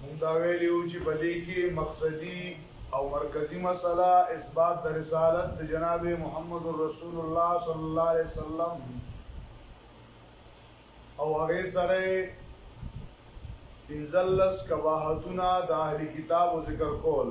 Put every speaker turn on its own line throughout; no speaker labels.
مونږ دا ویلو چې په دې کې مقصدی او مرکزی مسله اثبات د رسالت د جناب محمد رسول الله صلی الله علیه وسلم او هغه سره انزلس کواهتنا د اهل کتاب ذکر کول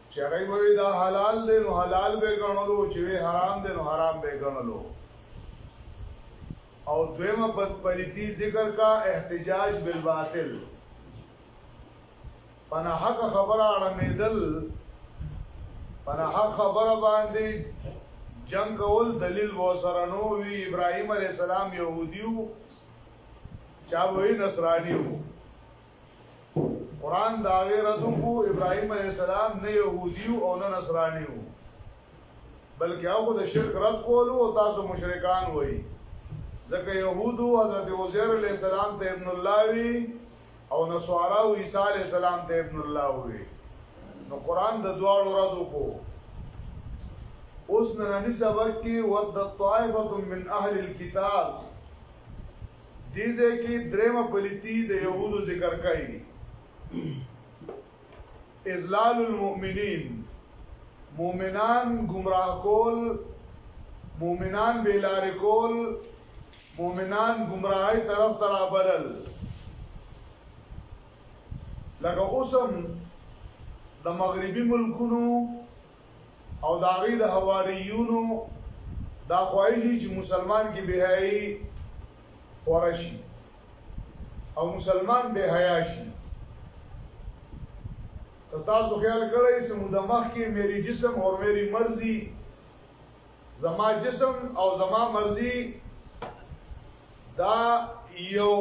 چې هغوی به وي دا حلال دی نو حلال به ګڼلو چې وي حرام دی نو حرام به ګڼلو او دویمه بدپلیتی ذکر کا احتجاج بالباطل پنا حق خبره اړمیدل پنا حق خبره باندې جنگ کول دلیل و سره نو وی ابراهیم علی السلام يهوديو چا وې نصرانيو قرآن د هغې رد وکړو، ابراهیم علیه السلام نه یهودي وو او نه نصراني وو، بلکې هغه خو د شرک رد کولو او تاسو مشرکان وئ، ځکه یهودو حضرت عزیر علیه السلام ته ابن الله وي او نصاراو عیسی علیه السلام ته ابن الله وي، نو قرآن د دواړو رد وکړو. اوس نننی سبق کې ود طائفه من اهل الكتاب دې ځای کې درېمه پلیتی د یهودو ذکر کړی دی ازلال المؤمنین مؤمنان گمراه کول مؤمنان بیلار کول مؤمنان گمراهی طرف ته رابلل لکه اوسم د مغربي ملکونو او د هغوی د حواریونو دا خواهش وي چې مسلمان کې بهایي خوره شي او مسلمان بهایا شي که تاسو خیال کړئ چې موده مخکې میری جسم او میری مرضی زما جسم او زما مرضی دا یو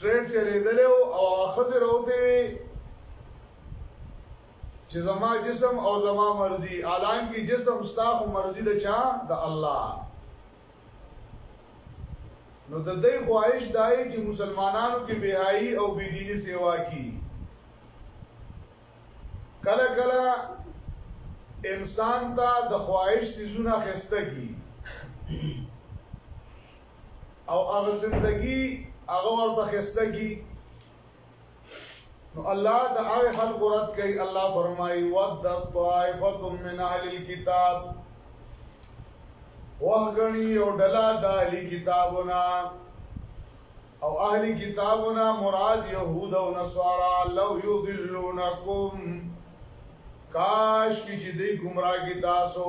ټرین چلیدلی او هغه ښځې راوتې وي چې زما جسم او زما مرضی الان کې جسم ستا خو مرضی د چا د الله نو د دې خواهش دای چې مسلمانانو کې بهایي او بيدینی سیوا کی کله کله انسان ته د خواهش سيزونه خسته کی او هغه زندگی هغه ورته خسته کی نو الله د هغه خلق رد کوي الله فرمایي ود طائفه من اهل الكتاب وغني او دلا د اهل کتابنا او اهل کتابنا مراد يهود او نصارا لو يضلونكم کاش کی چې دې گمراه کی تاسو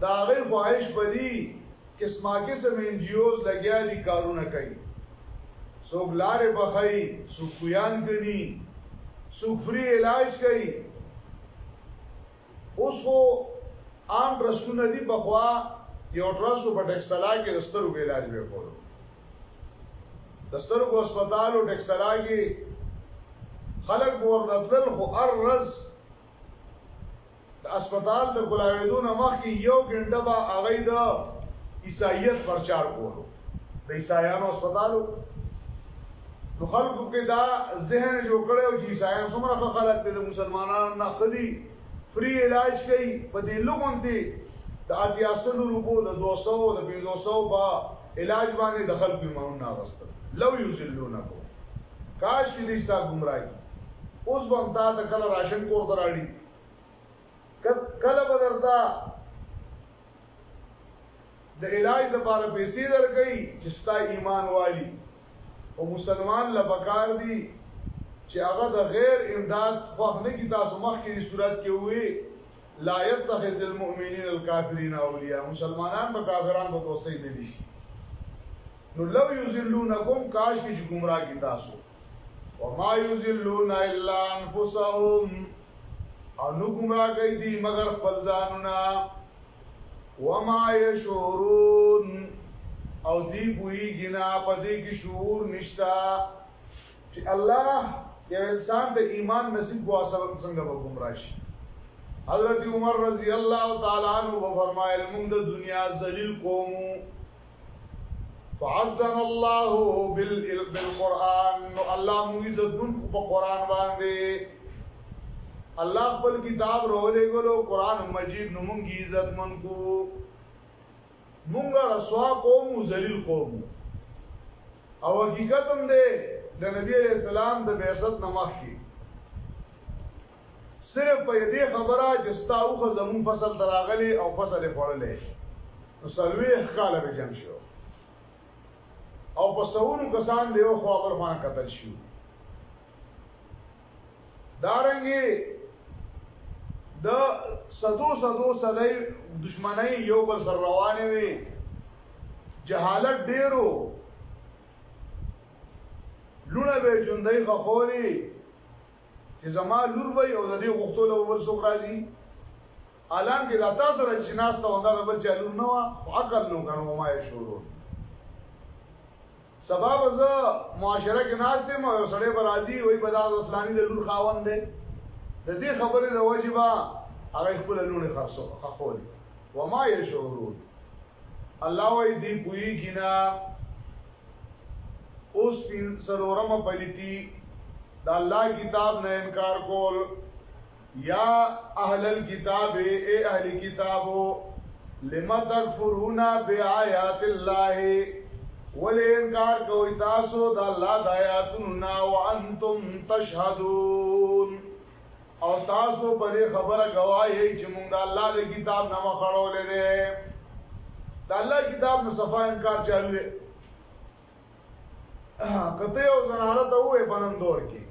د هغوی خواهش به دي قسما قسم این جی اوز لګیا دي کارونه کوي څوک لارې بخای څوک کویان کني څوک فری علاج کوي اوس خو عام ټرسټونه دي په خوا یو ټرسټ په ټکسلا کې د سترګو علاج به کولو د سترګو هسپتال او ټکسلا کې خلک ورنتل خو ارز د اسپتال د کلاویدو نه مخکې یو ګنډه به هغه د عیسایت پرچار کولو د عیسایانو اسپتالو نو خلکو کې دا ذهن جوړ کړي او چې عیسایان څومره خلک دي د مسلمانانو نه خدي فری علاج کوي په دې لوګون دي د اتیاسلو روپو د 200 د 500 با علاج باندې د خلکو ایمان نه غوښتل لو یذلونه کو کاش دې ستا گمراهي اوس بم تا د کله راشن کور دراړي کله به درته د علاج لپاره پیسې درکې چې ستا ایمان والی او مسلمان لپاره دی چې هغه د غیر امداد خو نه کی تاسو مخ کې صورت کې وي لا يتخذ المؤمنين الكافرين اولیاء مسلمانان به کافرانو په دوستۍ نه دي نو لو یذلونکم کاش کی گمراه کی تاسو وما یذلون الا انفسهم او نو گمراه کوي دي مگر خپل ځانونه وما یشعرون او دی بوئی گنا پا دی کی شعور نشتا چې الله یو انسان ته ایمان نصیب کو اثر څنګه به گمراه شي حضرت عمر رضی الله تعالی عنہ فرمایل موږ د دنیا ذلیل قومو فعزنا الله بالقران نو الله موږ عزت دن په قران باندې الله خپل کتاب رولې ګلو قران مجید نو موږ عزت من کو موږ رسوا قوم ذلیل قوم او حقیقت هم ده د نبی علیہ السلام د بعثت نمخ کی صرف په یدې خبره چې ستا اوښه زموږ فصل ته راغلې او فصل یې خوړلی نو څلوېښت کاله به جنګ شو او په سونو کسان د یو خوا بل خوا قتل شي دارنګي د صدو صدو صدای دشمنای یو بل سره روانه وي جهالت ډیرو لونه به ژوندۍ غخوري چې زما لور وي او د دې غوښتو له بل څوک راځي الان کې دا تاسو سره چې ناس ته ونده بل چې لور نه وا عقل نو کنو ما یې شروع سبب ز معاشره کې ناس ته مو سړې برازي وي په داس اسلامي د لور خاوند دی د دې خبرې د واجبہ هغه خپل لور خرڅو خخول وما یې شروع الله وای دی پوی کینا اوس پین سلورم پلیتی دا الله کتاب نه انکار کول یا اهل الكتاب اے اهل کتابو لما تکفرون بیاات الله ولې انکار کوي تاسو د الله د آیاتونو نا وانتم تشهدون او تاسو په دې خبره گواهی چې موږ د الله د کتاب نه مخړولې ده د الله کتاب نه صفه انکار چالو دی کته یو زنانه ته وې بنن دور کې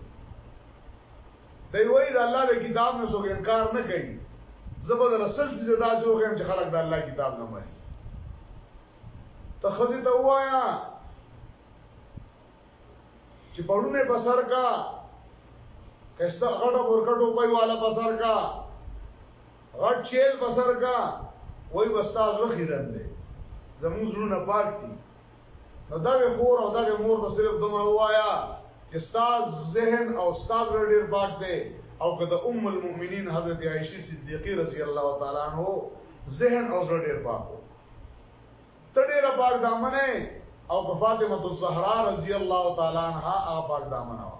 دی وای د الله د کتاب نه څوک انکار نه کوي زبر رسل چې داسې وګم چې خلک د الله کتاب نه مانی ته خزه ته وایا چې پړونه په سر کا کښته غټه ورکټو په والا په سر کا غټ چیل په سر کا وای وستاز وخیرن دی زمون زړونه پاک دي نو دا خور او دا مور ته صرف دومره وایا چې استاد ذهن او استاد ډیر پاک دی او که د ام المؤمنین حضرت عائشه صدیقه رضی الله تعالی عنها ذهن او زړه ډیر پاک وو ته ډېره پاک دامنه يې او که فاطمه الزهرا رضی الله تعالی عنها هغه پاک دامنه وه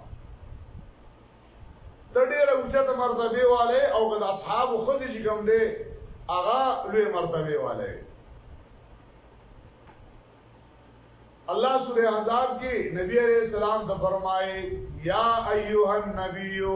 ته ډېره اوچته مرتبه والے او که د اصحاب خدای چې کوم دی هغه لوی مرتبه والے الله سورہ احزاب کې نبی عليه السلام ته فرمایي یا ایها النبیو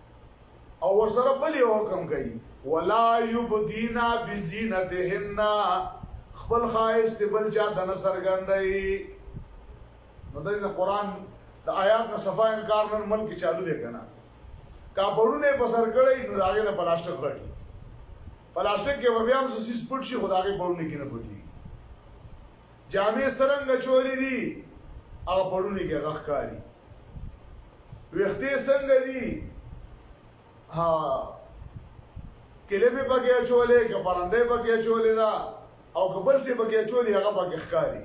او ورسره بل یو حکم کوي ولا یبدینا بزینتهن خپل خایست بل چا د نصر ګندای نو د قرآن د آیات نه صفه انکار نن ملک چالو دی کنه کاپړونه په سر کړی نو داګه نه پلاستیک غټي پلاستیک کې بیا هم سیس پټ شي خدای پړونه کې نه پټي جامې سرنګ چوری دي او پړونه کې غخ کاری ویختې څنګه دي ها کله به پکې چولې که پرندې پکې چولې دا او کبل سي پکې چولې هغه پکې ښکاری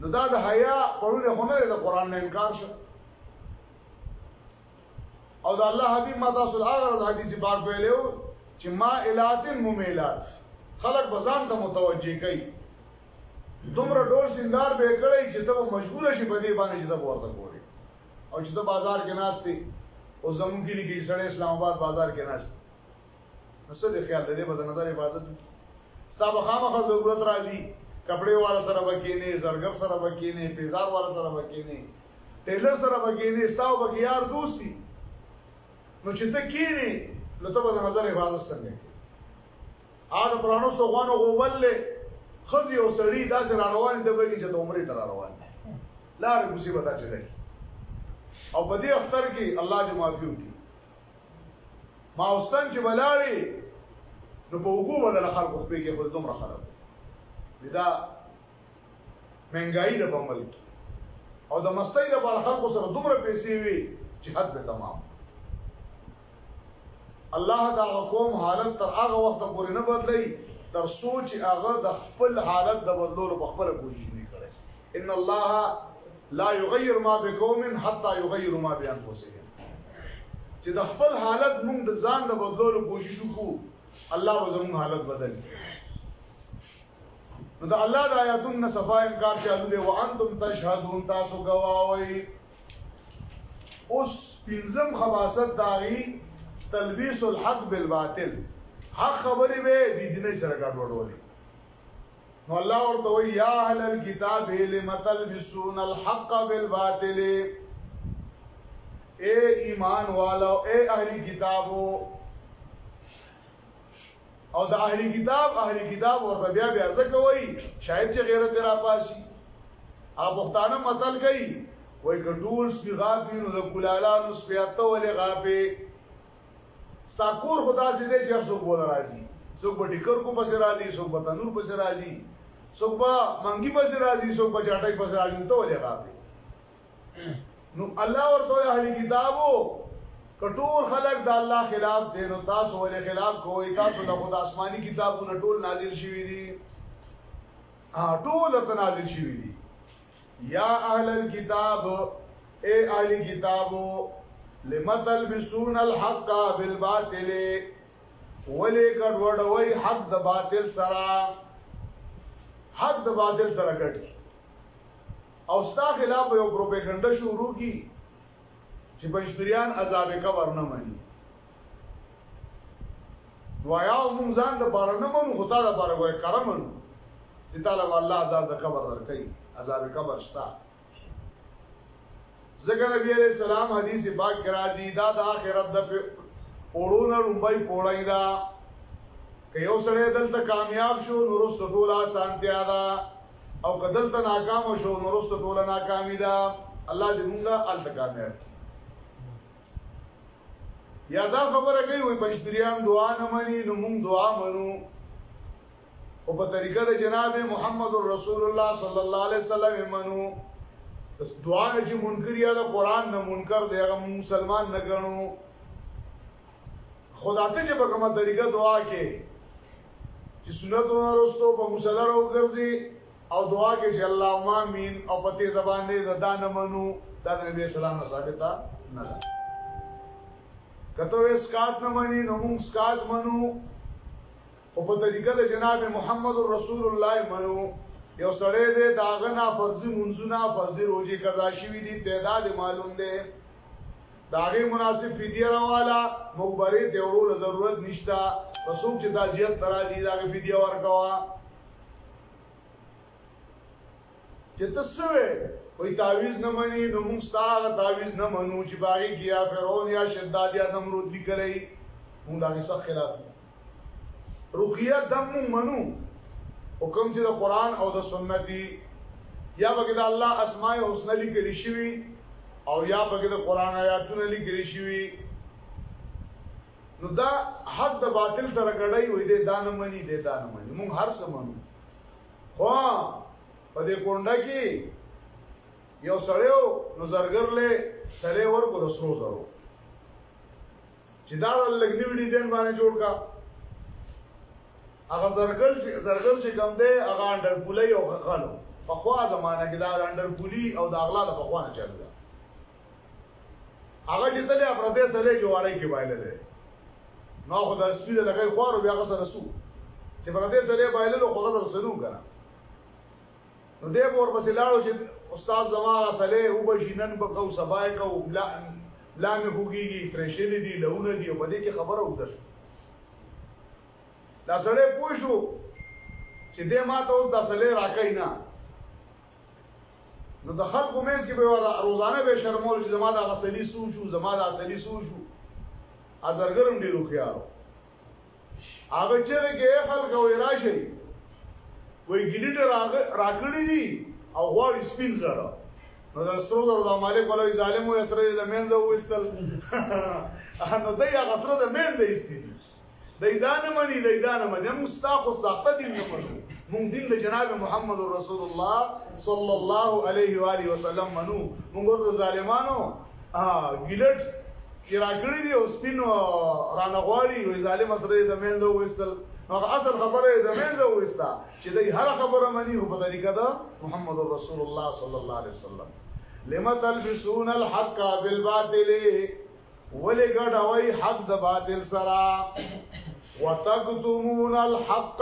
نو دا د حیا پرونه خونه د قران نه انکار شو او دا الله حبیب ما تاسو له هغه حدیث پاک ویلو چې ما الاتن ممیلات خلق بزان ته متوجه کوي دومره ډول سندار به کړی چې ته مشهور شي په دې باندې چې ته ورته ګوري او چې ته بازار کې ناشتي او زمون کې لګي سړی اسلام آباد بازار کې ناشتي نو څه دې خیال دې په نظر حفاظت صاحب خامخه ضرورت راځي کپڑے والا سره وکینه زرګر سره وکینه پیزار والا سره وکینه ټیلر سره بګینې ستاو بګیار دوستي نو چې ته کینې نو ته به نظر عبادت څنګه هغه پرانو سوغانو غوبل له خزي او سړی داسې را روان دي بګی چې د عمرې تر روان دي لار کوسي بتا چې لګي او په دې اختر کې الله دې معافي وکړي ما اوسن چې بلاړي نو په وګو بدل خلکو خپل کې خود دومره خراب دا مهنګایي د په ملک او د مستۍ د بار خلکو سره دومره پیسې وي چې حد به تمام الله دا قوم حالت تر هغه وخت پورې نه بدلی تر سوچ هغه د خپل حالت د بدلولو په خپل کوشش نه کړي ان الله لا یغیر ما بقوم حتا یغیر ما بانفسهم چې د خپل حالت موږ د ځان د بدلولو کوشش وکړو الله به زموږ حالت بدل کړي نو دا الله د آیاتونو نه صفا انکار چالو دی وانتم تشهدون تاسو گواوی اوس پنځم خباست داغي تلبیس الحق بالباطل حق خبرې به دي دینه سره ګډوډولې نو الله ورته وی یا اهل الكتاب لم تلبسون الحق بالباطل اے ایمان والو اے اهل کتابو او د اهلی کتاب اهلی کتاب ورته بیا بیا ځکه وایي شاید چې غیرت را پاسي هغه پښتانه متل کوي وای کټول سپی غافي نو د کولالانو سپی اته ولې غافي ستا کور خدا سي دې چې څوک بوله راځي څوک په ټیکر کو پسې راځي څوک په تنور پسې راځي څوک په منګي پسې راځي څوک په چاټي پسې راځي ته ولې غافي نو الله ورته اهل کتابو کټول خلق د الله خلاف دي نو تاسو ولې خلاف کوی تاسو د خدای آسماني کتابونو ټول نازل شوی دي ټول ته نازل شوی دي یا اهل الكتاب اے اهل کتابو لمثل بسون الحق بالباطل ولې ګډ وډوي حق د باطل سره حق د باطل سره ګډ او ستا خلاف یو پروپاګاندا شروع کی چې پنځپیران عذاب قبر نه مني وایا موږ ځان د بار نه مونږ خدا د بار وای کرمن چې تعالی الله عذاب د قبر درکې عذاب قبر شتا ذکر نبی علیہ السلام حدیث پاک کرا دی دا د اخرت د اورونه لومبای پوړای دا که یو سره دلته کامیاب شو نورست ټول آسانتیا ده او که دلته ناکام شو نو وروسته ټوله ناکامي ده الله دې مونږه الته کامیاب یا دا خبره کوي وي بشتریان دعا نه مني نو مونږ دعا منو خو په طریقه د جناب محمد رسول الله صلی الله علیه وسلم منو پس دعا نه چې منکر یا د قران نه منکر دی هغه مسلمان نه ګڼو خدا ته چې په کومه طریقه دعا کې چې سنت ورستو په مصلی راو ګرځي او دعا کې چې اللهم امين او په دې زبان دې زدا نه منو دا د نبی اسلام نه ثابته نه ده کته وې سکات نه مني نو موږ سکات منو او په طریقه د جناب محمد رسول الله منو یو سړی دې داغه نه فرضي منځونه فرضي روزي قضا شوی دي تعداد معلوم دی دا غیر مناسب فدیه راواله مقبره ته وړو له ضرورت نشتا پسوک چې دا زیات تراځي دا غي فدیه ورکوا چې تاسو وي تعویز نه مني نو موږ ستاره تعویز نه منو چې باغی کیا فرعون یا شداد یا نمرود لیکلای موږ دا څه خلاف رقیه دم مونږ منو حکم چې د قران او د سنت دی یا بګی د الله اسماء الحسنا لیکل شوی او یا بګی د قران آیاتونه لیکل شوی نو دا حق د باطل سره ګړای وې د دان منی د دان منی مونږ هر څه منو خو په دې کونډه کې یو سړیو نو زرګر له سړی ورکو د سرو زرو چې دا لږ نوی ډیزاین باندې جوړ کا هغه زرګل چې زرګل چې کم دی هغه انډر پولی او غلو په خوا زمانہ کې دا انډر پولی او دا اغلا د په خوا نه چلو هغه چې تلې افراده سره جواري کې بایلل نو خو دا سپیده لګي خوارو بیا غسر رسو چې پردې سره بایلل خو غسر سنو کنه نو دې ور پسې لاړو چې استاد زما غسله او بشینن په کو سبای کو بلا بلا مې خوګيږي ترشل دي لونه دي په دې کې خبره وکړه دا سره پوښو چې دې ما ته اوس د سلې راکای نه نو د خلکو مې چې به روزانه به شرمول چې زما د غسلی سوچو زما د اصلي سوچو ازرګرم ډیرو خيارو هغه چیغې کې خلک وې راشي وې ګلیټ راکړی دي او غواړي سپین زره نو دا سره زره د مالک ولوي ظالم وې سره د مینځه وستل نو دا یا غسره د مینځه ایستي دي د ایدانه منی د ایدانه منی موږ ستا خو ځاقه دي نه منو موږ دین د جناب محمد رسول الله صلی الله علیه و علیه وسلم منو موږ د ظالمانو ها ګیلټ کې راکړی دی او سپین رانه غواړي وې ظالم سره یې د مینځه وېستل هغه اصل خبره یې د مینځه وېستا چې دای هر خبره مني په طریقه دا محمد رسول الله صلی الله علیه وسلم لما تلبسون الحق بالباطل ولی ګډوي حق د باطل سره وتقدمون الحق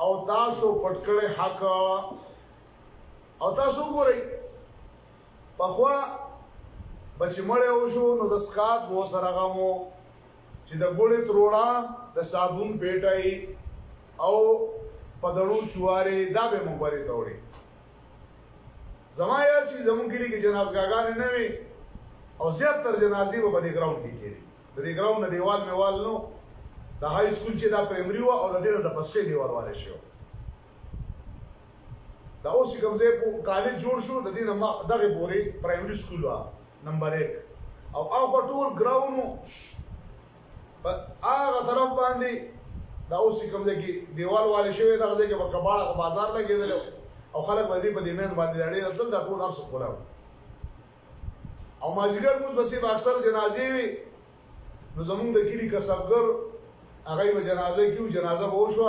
او تاسو پټکړه حق او تاسو ګورئ پخوا بچ مړې او شو نو د سکات وو سره غمو چې د ګوړې تروړه د صابون پیټای او پدړو چواره دا به مبارې توړي زما یا چې زمون کې کې جنازګاګان نه وي او زیات تر جنازي په دې ګراوند کې کېږي د دې ګراوند نه دیوال میوال نو د های سکول چې دا پرایمري و او د دې د پسې دیوال والے شو دا اوس کوم ځای په کالج جوړ شو د دې نه ما دغه پورې پرایمري سکول وا نمبر 1 او هغه ټول ګراونو په هغه طرف باندې دا اوس کوم ځای کې دیوال والي شوی دا ځای کې په کباړه په بازار لګېدل او خلک باندې په دې مېز باندې لړې راتل دا ټول ارس کولاو او ماجګر موږ بسې اکثر جنازې وي نو زمونږ د کلی کسبګر هغه به جنازه کیو جنازه به وشو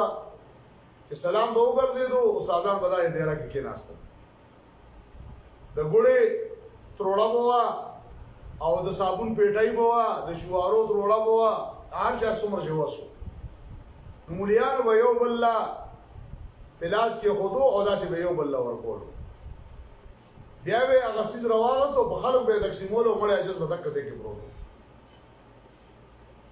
چې سلام به وګرځیدو استادان به دای دیره کې کېناستل د ګړې تروړه بوا او د صابون پیټای بوا د جوارو تروړه بوا هر چا څومره جواسو مولیان به یو بل لا پلاس کې خودو او داسې به یو بل لا ورکول بیا به هغه سیز روانه ته په خلک به تقسیمولو مړی اجازه به تک څه کې پروت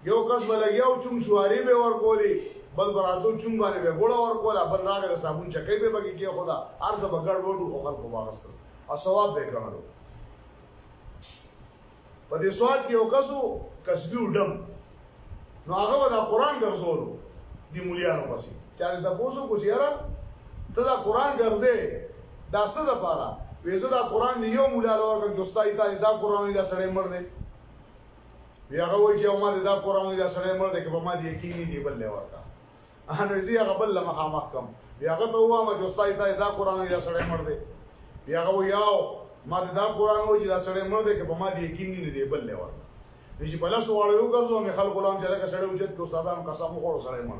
یو کس ولګیا او چون شواری به ورکولې بل براتو چون باندې به بوله ورکوله بل راغله صابون چکې به بګی کې خدا ارزه بغړ وډو خو خلکو واغستل او ثواب به کړو په دې سواد کې یو کسو کسبي ډم نو هغه دا قران ګرځولو دی مليانو پسې چا دا پوسو کو چیرې ته دا قران ګرځې دا څه د پاره وېزه دا قران یو مولا لوګه ګستای ته دا قران دا سړی مړ دی بیا هغه وایي چې ما دا قران ویل سره مړ دی که په ما دې یقین نه دی بل ورته ان زی هغه بل لمخه مخ کم بیا هغه ته وامه چې استاد ته دا قران ویل سره مړ دی بیا هغه یاو ما دا قران وایي دا سره مړ دی که په ما دې یقین نه دی بل ورته نشي په لاس واړو ګرځو مې خلکو لام چې لکه سره اوچت کو استادان قسم خور سره مړ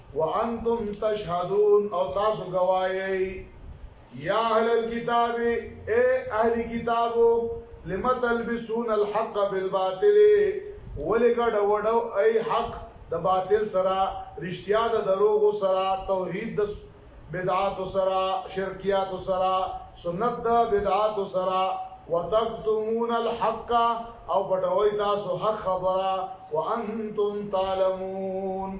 وانتم تشهدون او تاسو گواهی یا اهل الكتاب اے اهل کتابو لما تلبسون الحق بالباطل ولګډ وډو اي حق د باطل سره رښتیا د دروغ سره توحید د بدعات سره شرکیات سره سنت د بدعات سره وتقسمون الحق او پټوي تاسو حق خبره وانتم تعلمون